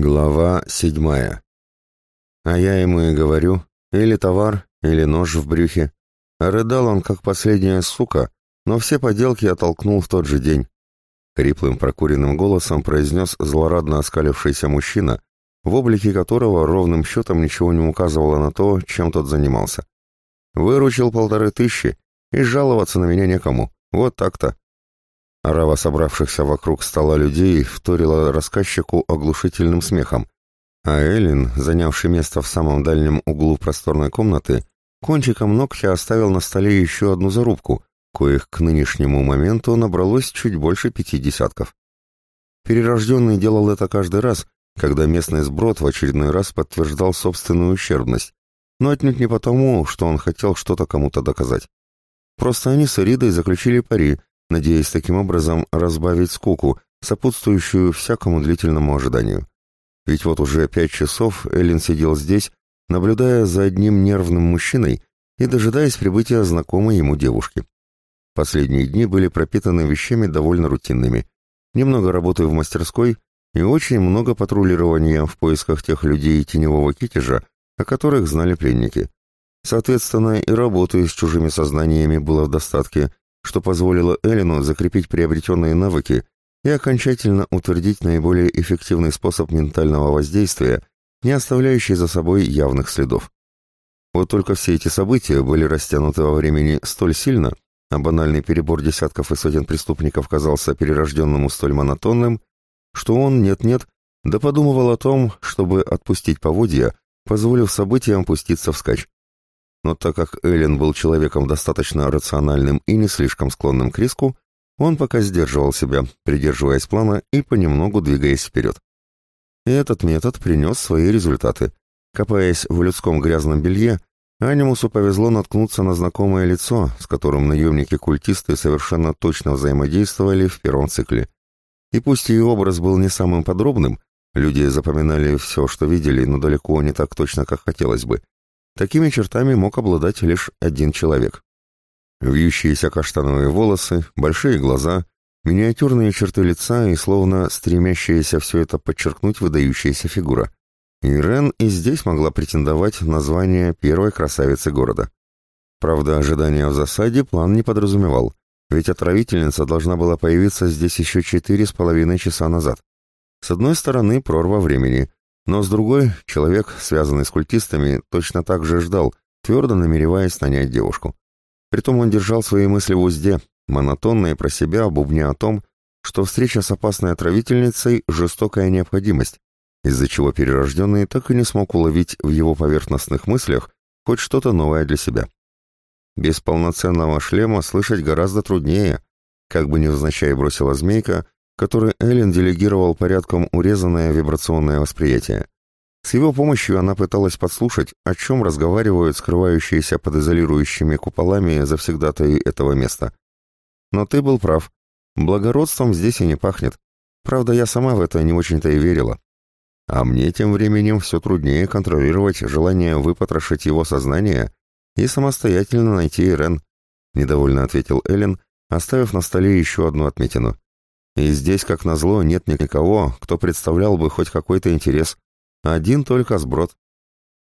Глава седьмая. А я ему и говорю, или товар, или нож в брюхе. рыдал он, как последняя сука, но все поделки оттолкнул в тот же день. Хриплым прокуренным голосом произнес злорадно оскалившийся мужчина, в облике которого ровным счетом ничего не указывало на то, чем тот занимался. Выручил полторы тысячи, и жаловаться на меня некому. Вот так-то. Орава собравшихся вокруг стола людей вторила рассказчику оглушительным смехом, а Эллин, занявший место в самом дальнем углу просторной комнаты, кончиком ногтя оставил на столе еще одну зарубку, коих к нынешнему моменту набралось чуть больше пяти десятков. Перерожденный делал это каждый раз, когда местный сброд в очередной раз подтверждал собственную ущербность, но отнюдь не потому, что он хотел что-то кому-то доказать. Просто они с Эридой заключили пари, надеясь таким образом разбавить скуку, сопутствующую всякому длительному ожиданию. Ведь вот уже пять часов Эллен сидел здесь, наблюдая за одним нервным мужчиной и дожидаясь прибытия знакомой ему девушки. Последние дни были пропитаны вещами довольно рутинными. Немного работы в мастерской и очень много патрулирования в поисках тех людей теневого китежа, о которых знали пленники. Соответственно, и работы с чужими сознаниями было в достатке, что позволило Эллину закрепить приобретенные навыки и окончательно утвердить наиболее эффективный способ ментального воздействия, не оставляющий за собой явных следов. Вот только все эти события были растянуты во времени столь сильно, а банальный перебор десятков и сотен преступников казался перерожденному столь монотонным, что он, нет-нет, да подумывал о том, чтобы отпустить поводья, позволив событиям пуститься вскачь. Но так как Эллен был человеком достаточно рациональным и не слишком склонным к риску, он пока сдерживал себя, придерживаясь плана и понемногу двигаясь вперед. Этот метод принес свои результаты. Копаясь в людском грязном белье, Анимусу повезло наткнуться на знакомое лицо, с которым наемники-культисты совершенно точно взаимодействовали в первом цикле. И пусть ее образ был не самым подробным, люди запоминали все, что видели, но далеко не так точно, как хотелось бы. Такими чертами мог обладать лишь один человек. Вьющиеся каштановые волосы, большие глаза, миниатюрные черты лица и словно стремящаяся все это подчеркнуть выдающаяся фигура. Ирен и здесь могла претендовать на звание первой красавицы города. Правда, ожидания в засаде план не подразумевал, ведь отравительница должна была появиться здесь еще четыре с половиной часа назад. С одной стороны, прорва времени, но с другой, человек, связанный с культистами, точно так же ждал, твердо намереваясь нанять девушку. Притом он держал свои мысли в узде, монотонно и про себя бубня о том, что встреча с опасной отравительницей – жестокая необходимость, из-за чего перерожденный так и не смог уловить в его поверхностных мыслях хоть что-то новое для себя. Без полноценного шлема слышать гораздо труднее, как бы невзначай бросила змейка, который Эллен делегировал порядком урезанное вибрационное восприятие. С его помощью она пыталась подслушать, о чем разговаривают скрывающиеся под изолирующими куполами завсегдатаи этого места. Но ты был прав. Благородством здесь и не пахнет. Правда, я сама в это не очень-то и верила. А мне тем временем все труднее контролировать желание выпотрошить его сознание и самостоятельно найти Ирен, недовольно ответил Эллен, оставив на столе еще одну отметину. И здесь, как назло, нет никого, кто представлял бы хоть какой-то интерес. Один только сброд.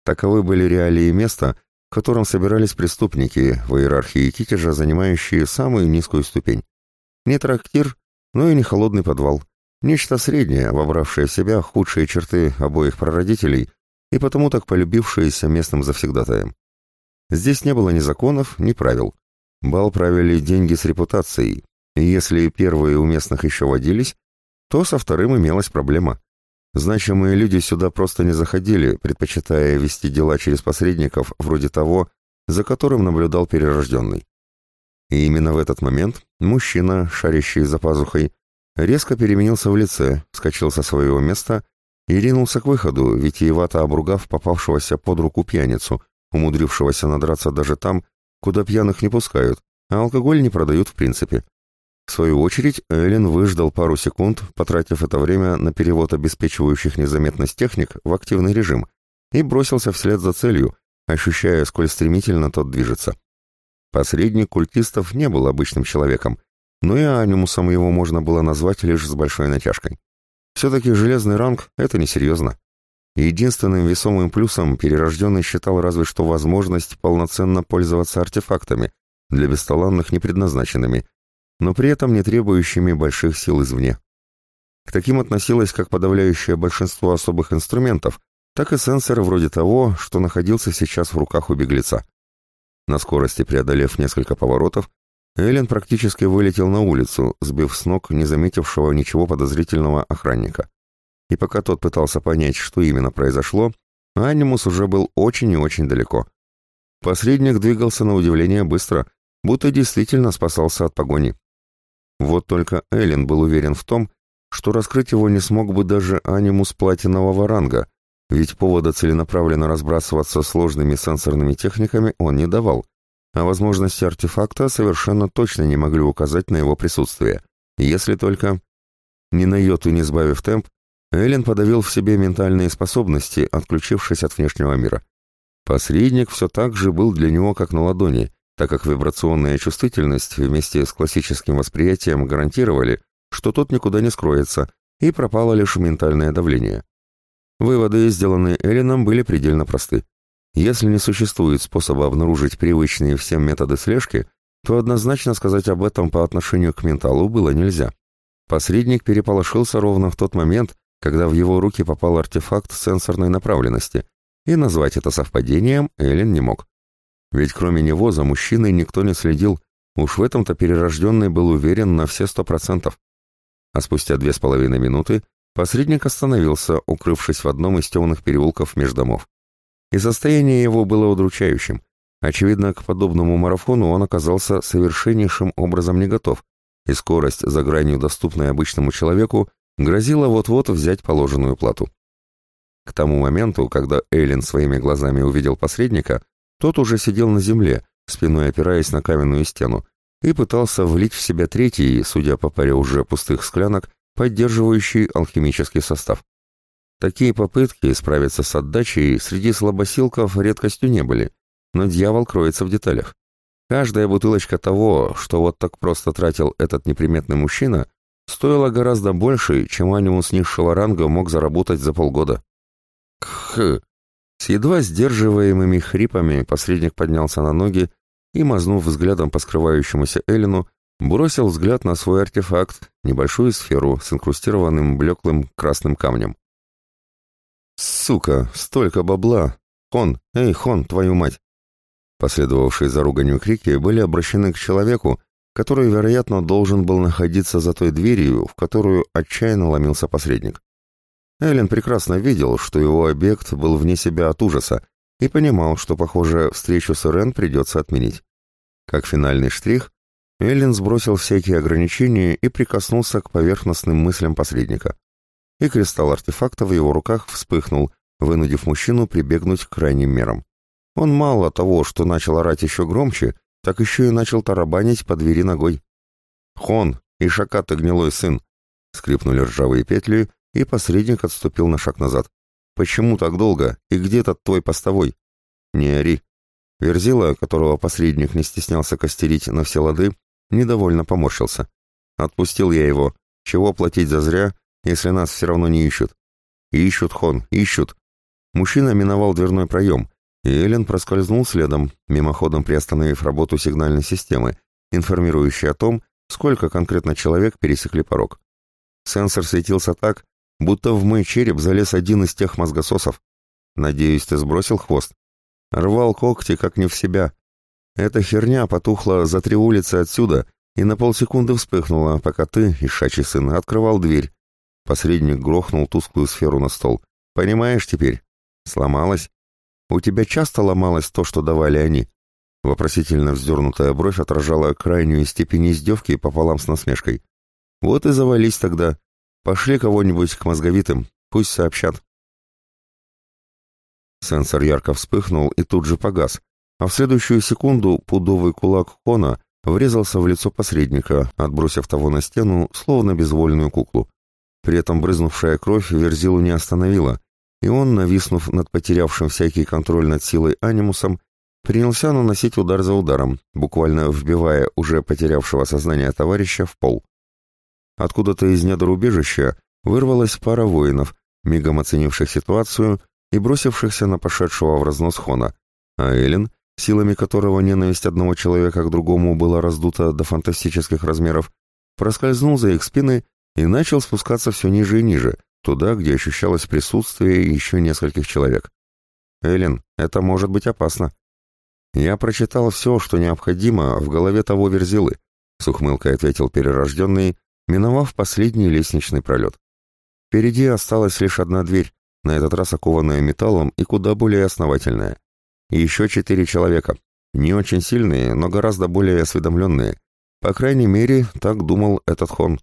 Таковы были реалии места, в котором собирались преступники в иерархии китежа, занимающие самую низкую ступень. Не трактир, но и не холодный подвал. Нечто среднее, вобравшее в себя худшие черты обоих прародителей и потому так полюбившееся местным завсегдатаем. Здесь не было ни законов, ни правил. Бал правили деньги с репутацией, и если первые у местных еще водились, то со вторым имелась проблема. Значимые люди сюда просто не заходили, предпочитая вести дела через посредников, вроде того, за которым наблюдал перерожденный. И именно в этот момент мужчина, шарящий за пазухой, резко переменился в лице, вскочил со своего места и ринулся к выходу, витиевато обругав попавшегося под руку пьяницу, умудрившегося надраться даже там, куда пьяных не пускают, а алкоголь не продают в принципе. В свою очередь, Эллен выждал пару секунд, потратив это время на перевод обеспечивающих незаметность техник в активный режим, и бросился вслед за целью, ощущая, сколь стремительно тот движется. Посредник культистов не был обычным человеком, но и анимусом его можно было назвать лишь с большой натяжкой. Все-таки железный ранг — это несерьезно. Единственным весомым плюсом перерожденный считал разве что возможность полноценно пользоваться артефактами, для бесталанных непредназначенными, но при этом не требующими больших сил извне. К таким относилось как подавляющее большинство особых инструментов, так и сенсор вроде того, что находился сейчас в руках у беглеца. На скорости преодолев несколько поворотов, Эллен практически вылетел на улицу, сбив с ног не заметившего ничего подозрительного охранника. И пока тот пытался понять, что именно произошло, Анимус уже был очень и очень далеко. Посредник двигался на удивление быстро, будто действительно спасался от погони. Вот только Эллен был уверен в том, что раскрыть его не смог бы даже анимус платинового ранга, ведь повода целенаправленно разбрасываться сложными сенсорными техниками он не давал, а возможности артефакта совершенно точно не могли указать на его присутствие, если только... Ни на йоту не сбавив темп, Эллен подавил в себе ментальные способности, отключившись от внешнего мира. Посредник все так же был для него как на ладони, так как вибрационная чувствительность вместе с классическим восприятием гарантировали, что тот никуда не скроется, и пропало лишь ментальное давление. Выводы, сделанные Эллином, были предельно просты. Если не существует способа обнаружить привычные всем методы слежки, то однозначно сказать об этом по отношению к менталу было нельзя. Посредник переполошился ровно в тот момент, когда в его руки попал артефакт сенсорной направленности, и назвать это совпадением Эллен не мог. Ведь кроме него за мужчиной никто не следил, уж в этом-то перерожденный был уверен на все сто процентов. А спустя две с половиной минуты посредник остановился, укрывшись в одном из темных переулков между домов. И состояние его было удручающим. Очевидно, к подобному марафону он оказался совершеннейшим образом не готов, и скорость, за гранью доступной обычному человеку, грозила вот-вот взять положенную плату. К тому моменту, когда Эйлин своими глазами увидел посредника, тот уже сидел на земле, спиной опираясь на каменную стену, и пытался влить в себя третий, судя по паре уже пустых склянок, поддерживающий алхимический состав. Такие попытки справиться с отдачей среди слабосилков редкостью не были, но дьявол кроется в деталях. Каждая бутылочка того, что вот так просто тратил этот неприметный мужчина, стоила гораздо больше, чем анимус низшего ранга мог заработать за полгода. Кх! С едва сдерживаемыми хрипами посредник поднялся на ноги и, мазнув взглядом по скрывающемуся Эллину, бросил взгляд на свой артефакт, небольшую сферу с инкрустированным блеклым красным камнем. «Сука, столько бабла! Хон, эй, Хон, твою мать!» Последовавшие за руганью крики были обращены к человеку, который, вероятно, должен был находиться за той дверью, в которую отчаянно ломился посредник. Эллен прекрасно видел, что его объект был вне себя от ужаса, и понимал, что, похоже, встречу с Ирен придется отменить. Как финальный штрих, Эллен сбросил всякие ограничения и прикоснулся к поверхностным мыслям посредника. И кристалл артефакта в его руках вспыхнул, вынудив мужчину прибегнуть к крайним мерам. Он мало того, что начал орать еще громче, так еще и начал тарабанить по двери ногой. «Хон, Ишака ты гнилой сын!» Скрипнули ржавые петли, и посредник отступил на шаг назад. «Почему так долго? И где тот твой постовой?» «Не ори». Верзила, которого посредник не стеснялся костерить на все лады, недовольно поморщился. «Отпустил я его. Чего платить за зря, если нас все равно не ищут?» «Ищут, Хон, ищут». Мужчина миновал дверной проем, и Эллен проскользнул следом, мимоходом приостановив работу сигнальной системы, информирующей о том, сколько конкретно человек пересекли порог. Сенсор светился так, будто в мой череп залез один из тех мозгососов. Надеюсь, ты сбросил хвост? Рвал когти, как не в себя. Эта херня потухла за три улицы отсюда и на полсекунды вспыхнула, пока ты, ишачий сын, открывал дверь. Посредник грохнул тусклую сферу на стол. Понимаешь теперь? Сломалась? У тебя часто ломалось то, что давали они? Вопросительно вздернутая бровь отражала крайнюю степень издевки пополам с насмешкой. Вот и завались тогда. Пошли кого-нибудь к мозговитым, пусть сообщат. Сенсор ярко вспыхнул и тут же погас, а в следующую секунду пудовый кулак Хона врезался в лицо посредника, отбросив того на стену, словно безвольную куклу. При этом брызнувшая кровь Верзилу не остановила, и он, нависнув над потерявшим всякий контроль над силой анимусом, принялся наносить удар за ударом, буквально вбивая уже потерявшего сознание товарища в пол. Откуда-то из недр убежища вырвалась пара воинов, мигом оценивших ситуацию и бросившихся на пошедшего в разнос Хона, а Эллен, силами которого ненависть одного человека к другому была раздута до фантастических размеров, проскользнул за их спины и начал спускаться все ниже и ниже, туда, где ощущалось присутствие еще нескольких человек. «Эллен, это может быть опасно». «Я прочитал все, что необходимо в голове того Верзилы», — с ухмылкой ответил перерожденный, миновав последний лестничный пролет. Впереди осталась лишь одна дверь, на этот раз окованная металлом и куда более основательная. И еще четыре человека, не очень сильные, но гораздо более осведомленные. По крайней мере, так думал этот хон.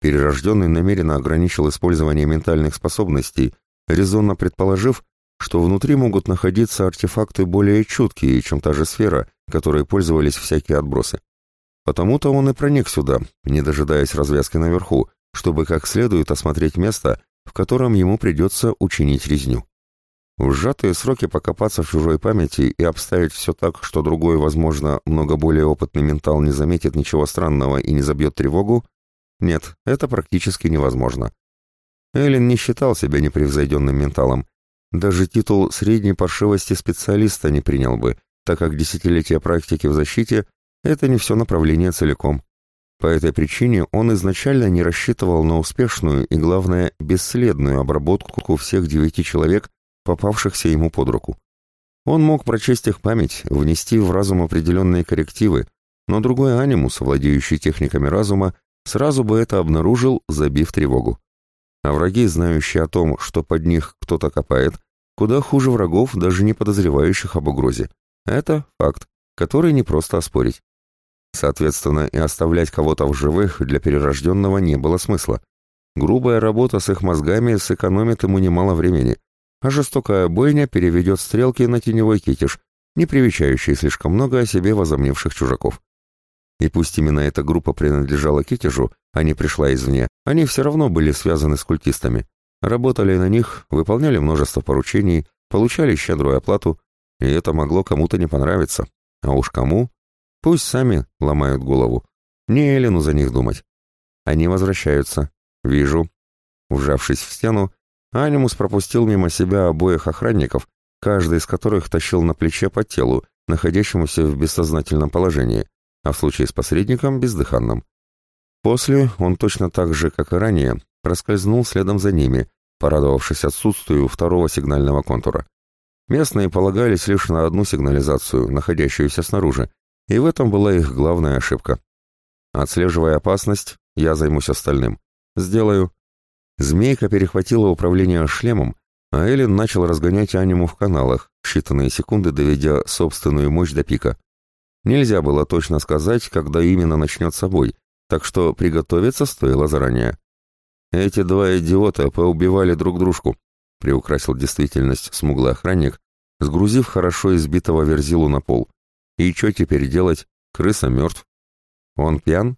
Перерожденный намеренно ограничил использование ментальных способностей, резонно предположив, что внутри могут находиться артефакты более чуткие, чем та же сфера, которой пользовались всякие отбросы. Потому-то он и проник сюда, не дожидаясь развязки наверху, чтобы как следует осмотреть место, в котором ему придется учинить резню. В сжатые сроки покопаться в чужой памяти и обставить все так, что другой, возможно, много более опытный ментал не заметит ничего странного и не забьет тревогу, нет, это практически невозможно. Эллен не считал себя непревзойденным менталом. Даже титул средней паршивости специалиста не принял бы, так как десятилетия практики в защите – это не все направление целиком. По этой причине он изначально не рассчитывал на успешную и, главное, бесследную обработку всех девяти человек, попавшихся ему под руку. Он мог прочесть их память, внести в разум определенные коррективы, но другой анимус, владеющий техниками разума, сразу бы это обнаружил, забив тревогу. А враги, знающие о том, что под них кто-то копает, куда хуже врагов, даже не подозревающих об угрозе. Это факт, который не просто оспорить. Соответственно, и оставлять кого-то в живых для перерожденного не было смысла. Грубая работа с их мозгами сэкономит ему немало времени, а жестокая бойня переведет стрелки на теневой китиш, не привечающий слишком много о себе возомнивших чужаков. И пусть именно эта группа принадлежала Китежу, а не пришла извне, они все равно были связаны с культистами. Работали на них, выполняли множество поручений, получали щедрую оплату, и это могло кому-то не понравиться. А уж кому? Пусть сами ломают голову. Не Элену за них думать. Они возвращаются. Вижу. Ужавшись в стену, Анимус пропустил мимо себя обоих охранников, каждый из которых тащил на плече по телу, находящемуся в бессознательном положении, а в случае с посредником – бездыханным. После он точно так же, как и ранее, проскользнул следом за ними, порадовавшись отсутствию второго сигнального контура. Местные полагались лишь на одну сигнализацию, находящуюся снаружи, и в этом была их главная ошибка. Отслеживая опасность, я займусь остальным. Сделаю. Змейка перехватила управление шлемом, а Эллен начал разгонять аниму в каналах, считанные секунды доведя собственную мощь до пика. Нельзя было точно сказать, когда именно начнет собой, так что приготовиться стоило заранее. «Эти два идиота поубивали друг дружку», — приукрасил действительность смуглый охранник, сгрузив хорошо избитого верзилу на пол. «И что теперь делать? Крыса мертв». «Он пьян?»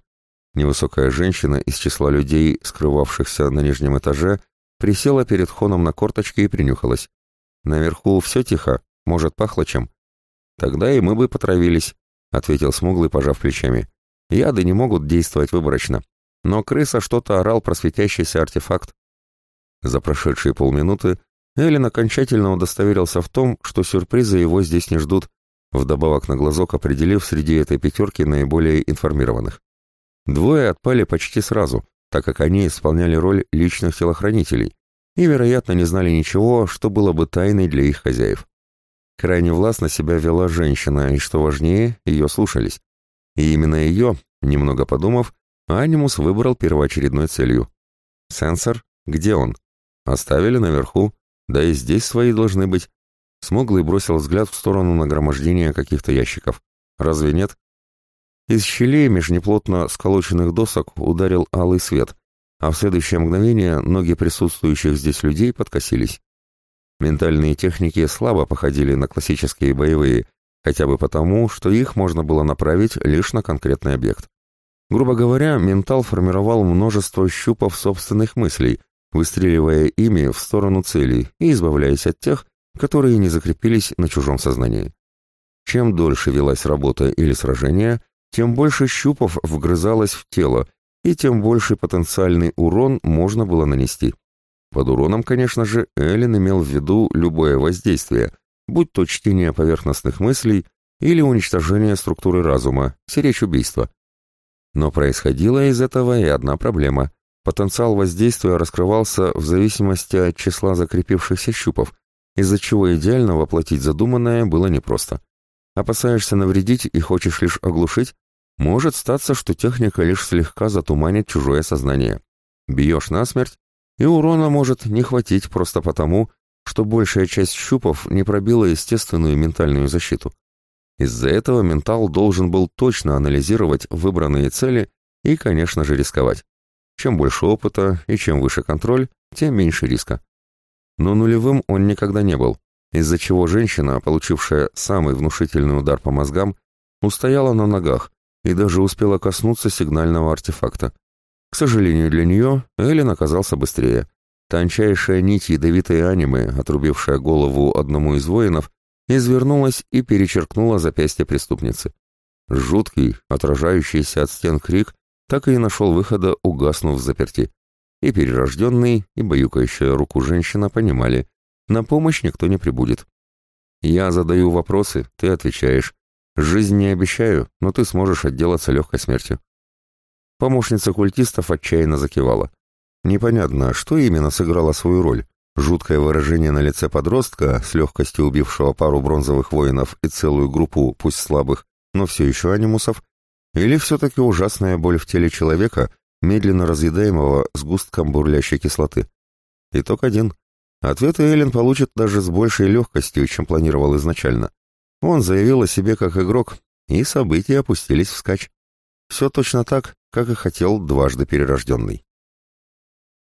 Невысокая женщина из числа людей, скрывавшихся на нижнем этаже, присела перед Хоном на корточки и принюхалась. «Наверху все тихо, может, пахло чем?» «Тогда и мы бы потравились», ответил смуглый, пожав плечами. Яды не могут действовать выборочно. Но крыса что-то орал про светящийся артефакт. За прошедшие полминуты Эллен окончательно удостоверился в том, что сюрпризы его здесь не ждут, вдобавок на глазок определив среди этой пятерки наиболее информированных. Двое отпали почти сразу, так как они исполняли роль личных телохранителей и, вероятно, не знали ничего, что было бы тайной для их хозяев. Крайне властно себя вела женщина, и, что важнее, ее слушались. И именно ее, немного подумав, Анимус выбрал первоочередной целью. Сенсор? Где он? Оставили наверху. Да и здесь свои должны быть. Смуглый бросил взгляд в сторону нагромождения каких-то ящиков. Разве нет? Из щелей меж неплотно сколоченных досок ударил алый свет, а в следующее мгновение ноги присутствующих здесь людей подкосились. Ментальные техники слабо походили на классические боевые, хотя бы потому, что их можно было направить лишь на конкретный объект. Грубо говоря, ментал формировал множество щупов собственных мыслей, выстреливая ими в сторону целей и избавляясь от тех, которые не закрепились на чужом сознании. Чем дольше велась работа или сражение, тем больше щупов вгрызалось в тело, и тем больший потенциальный урон можно было нанести. Под уроном, конечно же, Эллен имел в виду любое воздействие, будь то чтение поверхностных мыслей или уничтожение структуры разума, сиречь убийства. Но происходила из этого и одна проблема. Потенциал воздействия раскрывался в зависимости от числа закрепившихся щупов, из-за чего идеально воплотить задуманное было непросто. Опасаешься навредить и хочешь лишь оглушить, может статься, что техника лишь слегка затуманит чужое сознание. Бьешь насмерть, и урона может не хватить просто потому, что большая часть щупов не пробила естественную ментальную защиту. Из-за этого ментал должен был точно анализировать выбранные цели и, конечно же, рисковать. Чем больше опыта и чем выше контроль, тем меньше риска. Но нулевым он никогда не был, из-за чего женщина, получившая самый внушительный удар по мозгам, устояла на ногах и даже успела коснуться сигнального артефакта. К сожалению для нее, Эллен оказался быстрее. Тончайшая нить ядовитой анимы, отрубившая голову одному из воинов, извернулась и перечеркнула запястье преступницы. Жуткий, отражающийся от стен крик, так и нашел выхода, угаснув заперти. И перерожденный, и баюкающая руку женщина понимали, на помощь никто не прибудет. Я задаю вопросы, ты отвечаешь. Жизнь не обещаю, но ты сможешь отделаться легкой смертью. Помощница культистов отчаянно закивала. Непонятно, что именно сыграло свою роль. Жуткое выражение на лице подростка, с легкостью убившего пару бронзовых воинов и целую группу, пусть слабых, но все еще анимусов, или все-таки ужасная боль в теле человека, медленно разъедаемого сгустком бурлящей кислоты. Итог один. Ответы Эллен получит даже с большей легкостью, чем планировал изначально. Он заявил о себе как игрок, и события опустились вскачь. Все точно так, как и хотел дважды перерожденный.